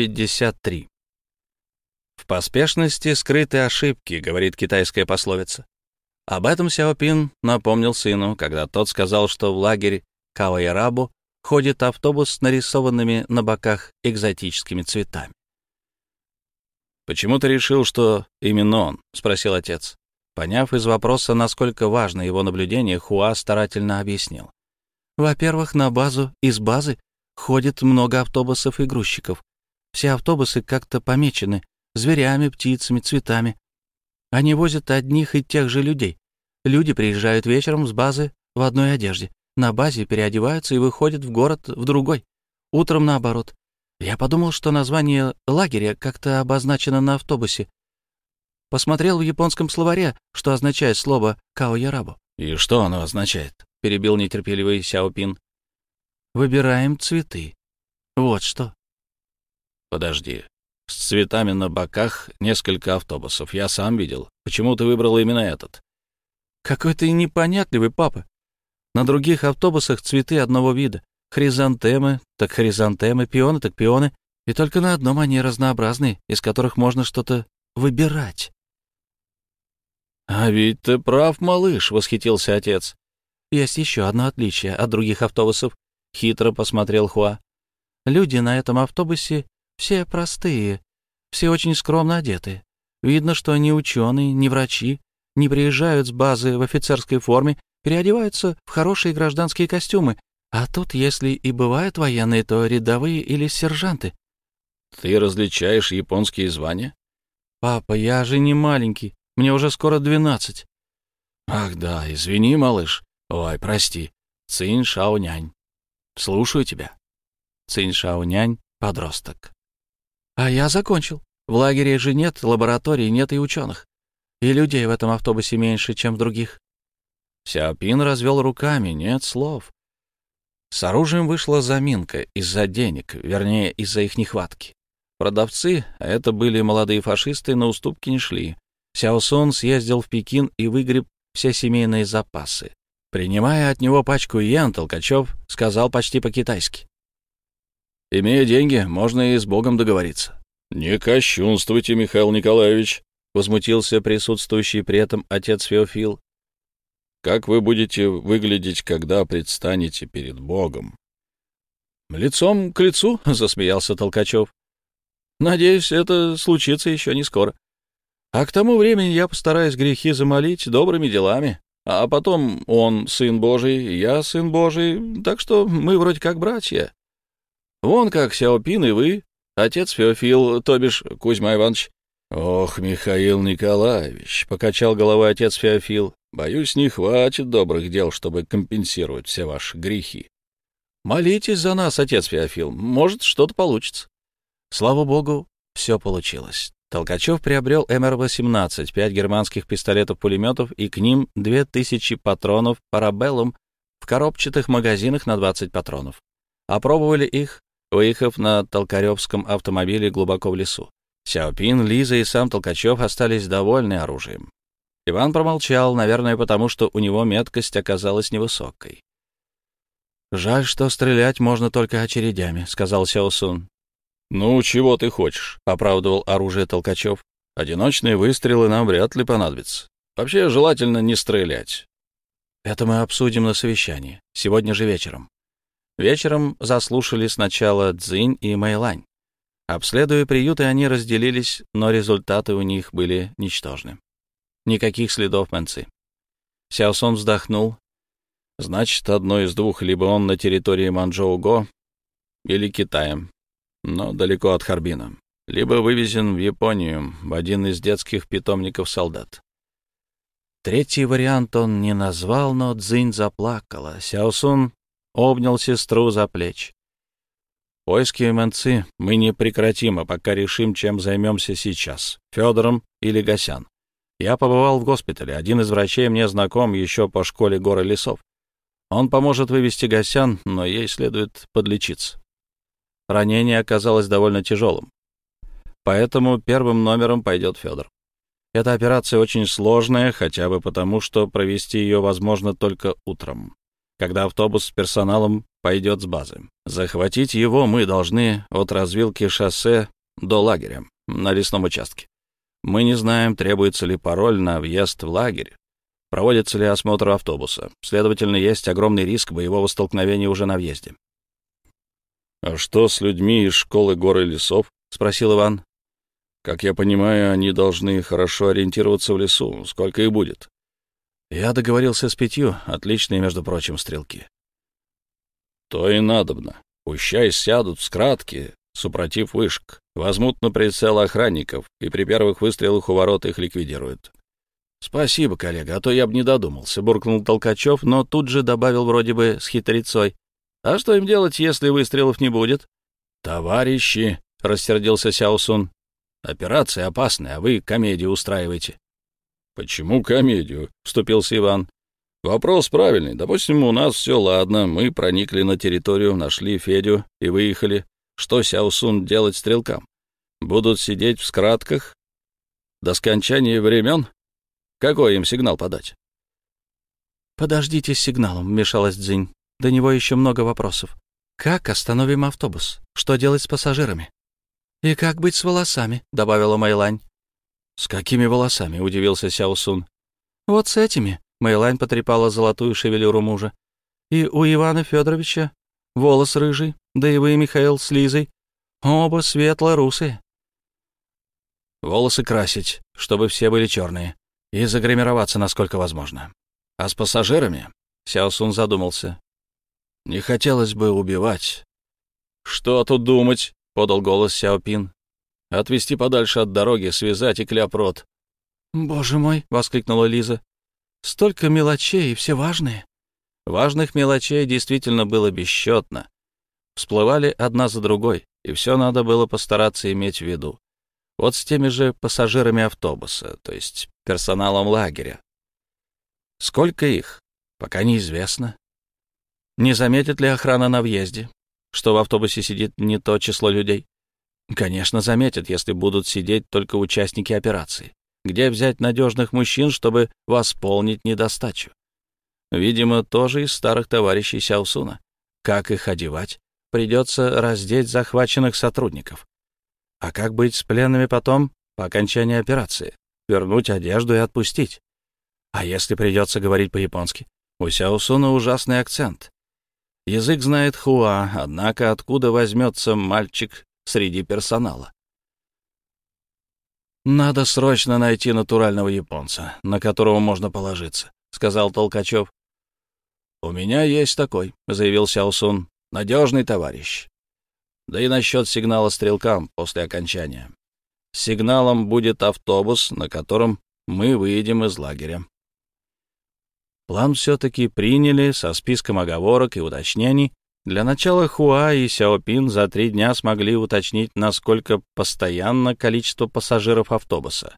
53. В поспешности скрыты ошибки, говорит китайская пословица. Об этом Сяопин напомнил сыну, когда тот сказал, что в лагерь Каоярабу ходит автобус с нарисованными на боках экзотическими цветами. «Почему ты решил, что именно он?» — спросил отец. Поняв из вопроса, насколько важно его наблюдение, Хуа старательно объяснил. «Во-первых, на базу из базы ходит много автобусов и грузчиков. Все автобусы как-то помечены зверями, птицами, цветами. Они возят одних и тех же людей. Люди приезжают вечером с базы в одной одежде. На базе переодеваются и выходят в город в другой. Утром наоборот. Я подумал, что название лагеря как-то обозначено на автобусе. Посмотрел в японском словаре, что означает слово «као-ярабу». «И что оно означает?» — перебил нетерпеливый Сяопин. «Выбираем цветы. Вот что». «Подожди. С цветами на боках несколько автобусов. Я сам видел. Почему ты выбрал именно этот?» «Какой ты непонятливый, папа. На других автобусах цветы одного вида. Хризантемы, так хризантемы, пионы, так пионы. И только на одном они разнообразные, из которых можно что-то выбирать. «А ведь ты прав, малыш», — восхитился отец. «Есть еще одно отличие от других автобусов», — хитро посмотрел Хуа. «Люди на этом автобусе все простые, все очень скромно одеты. Видно, что ни ученые, ни врачи не приезжают с базы в офицерской форме, переодеваются в хорошие гражданские костюмы, а тут, если и бывают военные, то рядовые или сержанты». «Ты различаешь японские звания?» «Папа, я же не маленький. Мне уже скоро двенадцать. Ах да, извини, малыш. Ой, прости. Цинь Шаонянь. Слушаю тебя. Цинь Шаонянь, подросток. А я закончил. В лагере же нет лабораторий, нет и ученых. И людей в этом автобусе меньше, чем в других. Сяопин развел руками, нет слов. С оружием вышла заминка из-за денег, вернее, из-за их нехватки. Продавцы, а это были молодые фашисты, на уступки не шли. Сяосон съездил в Пекин и выгреб все семейные запасы. Принимая от него пачку йен, Толкачев сказал почти по-китайски. «Имея деньги, можно и с Богом договориться». «Не кощунствуйте, Михаил Николаевич», — возмутился присутствующий при этом отец Феофил. «Как вы будете выглядеть, когда предстанете перед Богом?» «Лицом к лицу», — засмеялся Толкачев. «Надеюсь, это случится еще не скоро. А к тому времени я постараюсь грехи замолить добрыми делами. А потом он сын Божий, я сын Божий, так что мы вроде как братья. Вон как Сяопин и вы, отец Феофил, то бишь Кузьма Иванович. «Ох, Михаил Николаевич», — покачал головой отец Феофил, — «боюсь, не хватит добрых дел, чтобы компенсировать все ваши грехи». «Молитесь за нас, отец Феофил, может, что-то получится». Слава богу, все получилось. Толкачев приобрел МР-18, пять германских пистолетов-пулеметов и к ним 2000 патронов парабеллум в коробчатых магазинах на 20 патронов. Опробовали их, выехав на Толкаревском автомобиле глубоко в лесу. Сяопин, Лиза и сам Толкачев остались довольны оружием. Иван промолчал, наверное, потому что у него меткость оказалась невысокой. «Жаль, что стрелять можно только очередями», — сказал Сяосун. «Ну, чего ты хочешь?» — оправдывал оружие Толкачев. «Одиночные выстрелы нам вряд ли понадобятся. Вообще, желательно не стрелять». «Это мы обсудим на совещании. Сегодня же вечером». Вечером заслушали сначала Цзинь и Мэйлань. Обследуя приюты, они разделились, но результаты у них были ничтожны. Никаких следов Мэнцы. Сяосон вздохнул. Значит, одно из двух, либо он на территории Манчжоу-Го, или Китаем но далеко от Харбина, либо вывезен в Японию, в один из детских питомников солдат. Третий вариант он не назвал, но Цзинь заплакала. Сяосун обнял сестру за плечи. Поиски Мэнцы мы не прекратим, а пока решим, чем займемся сейчас, Федором или Гасян. Я побывал в госпитале. Один из врачей мне знаком еще по школе горы лесов. Он поможет вывести Гасян, но ей следует подлечиться. Ранение оказалось довольно тяжелым. Поэтому первым номером пойдет Федор. Эта операция очень сложная, хотя бы потому, что провести ее возможно только утром. Когда автобус с персоналом пойдет с базы. Захватить его мы должны от развилки шоссе до лагеря на лесном участке. Мы не знаем, требуется ли пароль на въезд в лагерь, проводится ли осмотр автобуса. Следовательно, есть огромный риск боевого столкновения уже на въезде. «А что с людьми из школы гор и лесов?» — спросил Иван. «Как я понимаю, они должны хорошо ориентироваться в лесу. Сколько их будет?» «Я договорился с пятью, отличные, между прочим, стрелки». «То и надобно. Пущай сядут в скратки, супротив вышек, возьмут на прицел охранников и при первых выстрелах у ворот их ликвидируют». «Спасибо, коллега, а то я бы не додумался», — буркнул Толкачев, но тут же добавил вроде бы с хитрецой. «А что им делать, если выстрелов не будет?» «Товарищи», — рассердился Сяосун, — «операция опасная, а вы комедию устраиваете». «Почему комедию?» — вступился Иван. «Вопрос правильный. Допустим, у нас все ладно, мы проникли на территорию, нашли Федю и выехали. Что Сяосун делать стрелкам? Будут сидеть в скратках до скончания времен? Какой им сигнал подать?» «Подождите с сигналом», — вмешалась Дзинь. «До него еще много вопросов. Как остановим автобус? Что делать с пассажирами?» «И как быть с волосами?» — добавила Майлань. «С какими волосами?» — удивился Сяосун. «Вот с этими», — Майлань потрепала золотую шевелюру мужа. «И у Ивана Федоровича волос рыжий, да и вы, Михаил, с Лизой. Оба светло-русые». «Волосы красить, чтобы все были черные, и загримироваться, насколько возможно. А с пассажирами?» — Сяосун задумался. «Не хотелось бы убивать». «Что тут думать?» — подал голос Сяопин. «Отвести подальше от дороги, связать и кляп рот». «Боже мой!» — воскликнула Лиза. «Столько мелочей, и все важные». Важных мелочей действительно было бесчетно. Всплывали одна за другой, и все надо было постараться иметь в виду. Вот с теми же пассажирами автобуса, то есть персоналом лагеря. Сколько их? Пока неизвестно. Не заметит ли охрана на въезде? что в автобусе сидит не то число людей? Конечно, заметят, если будут сидеть только участники операции. Где взять надежных мужчин, чтобы восполнить недостачу? Видимо, тоже из старых товарищей Сяусуна. Как их одевать? Придется раздеть захваченных сотрудников. А как быть с пленными потом, по окончании операции? Вернуть одежду и отпустить. А если придется говорить по-японски? У Сяусуна ужасный акцент. Язык знает Хуа, однако откуда возьмется мальчик среди персонала? «Надо срочно найти натурального японца, на которого можно положиться», — сказал Толкачев. «У меня есть такой», — заявил Сяосун, — «надежный товарищ. Да и насчет сигнала стрелкам после окончания. Сигналом будет автобус, на котором мы выйдем из лагеря. План все-таки приняли со списком оговорок и уточнений. Для начала Хуа и Сяопин за три дня смогли уточнить, насколько постоянно количество пассажиров автобуса,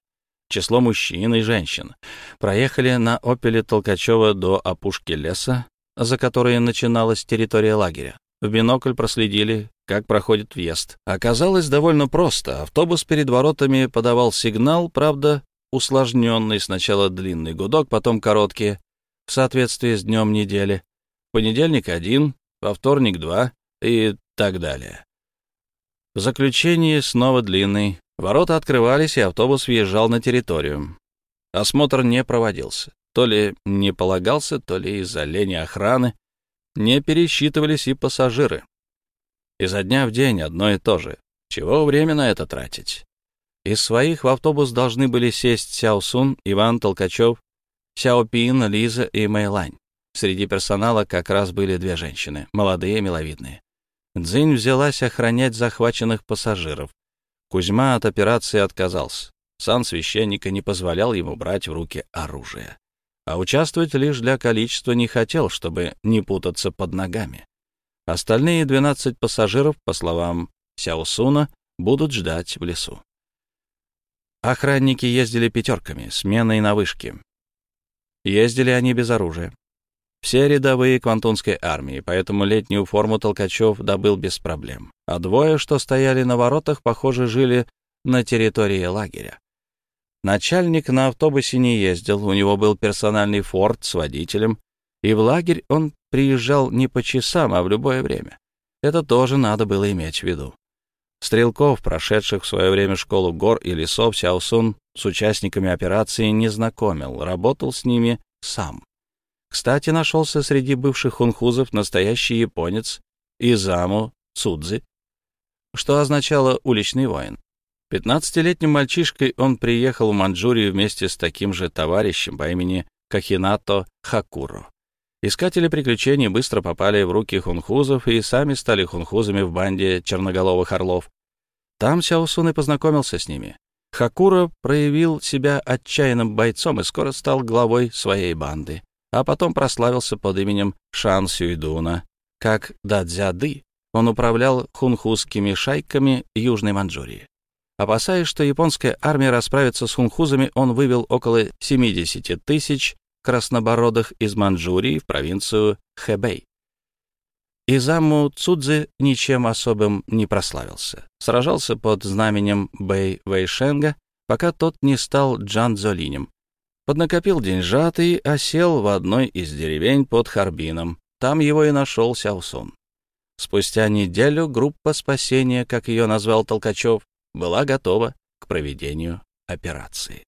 число мужчин и женщин. Проехали на «Опеле» Толкачева до опушки леса, за которой начиналась территория лагеря. В бинокль проследили, как проходит въезд. Оказалось довольно просто. Автобус перед воротами подавал сигнал, правда, усложненный. Сначала длинный гудок, потом короткие в соответствии с днем недели. Понедельник один, во вторник два и так далее. В заключении снова длинный. Ворота открывались, и автобус въезжал на территорию. Осмотр не проводился. То ли не полагался, то ли из-за лени охраны. Не пересчитывались и пассажиры. Изо дня в день одно и то же. Чего время на это тратить? Из своих в автобус должны были сесть Сяо Сун, Иван Толкачев, Сяопин, Лиза и Мэйлань. Среди персонала как раз были две женщины, молодые миловидные. Цзинь взялась охранять захваченных пассажиров. Кузьма от операции отказался. Сан священника не позволял ему брать в руки оружие. А участвовать лишь для количества не хотел, чтобы не путаться под ногами. Остальные 12 пассажиров, по словам Сяосуна, будут ждать в лесу. Охранники ездили пятерками, сменой на вышке. Ездили они без оружия. Все рядовые квантунской армии, поэтому летнюю форму Толкачев добыл без проблем. А двое, что стояли на воротах, похоже, жили на территории лагеря. Начальник на автобусе не ездил, у него был персональный форт с водителем, и в лагерь он приезжал не по часам, а в любое время. Это тоже надо было иметь в виду. Стрелков, прошедших в свое время школу гор и лесов, Сяосун с участниками операции не знакомил, работал с ними сам. Кстати, нашелся среди бывших хунхузов настоящий японец Изаму Цудзи, что означало «уличный воин». Пятнадцатилетним мальчишкой он приехал в Манчжурию вместе с таким же товарищем по имени Кахинато Хакуро. Искатели приключений быстро попали в руки хунхузов и сами стали хунхузами в банде черноголовых орлов. Там Сяосун и познакомился с ними. Хакура проявил себя отчаянным бойцом и скоро стал главой своей банды, а потом прославился под именем Шан Сюйдуна. Как Дадзяды он управлял хунхузскими шайками Южной Манчжурии. Опасаясь, что японская армия расправится с хунхузами, он вывел около 70 тысяч краснобородых из Манчжурии в провинцию Хэбэй. Изаму Цудзи ничем особым не прославился. Сражался под знаменем Бэй Вэйшенга, пока тот не стал Джан Цзолинем. Поднакопил деньжат и осел в одной из деревень под Харбином. Там его и нашел Сяосун. Спустя неделю группа спасения, как ее назвал Толкачев, была готова к проведению операции.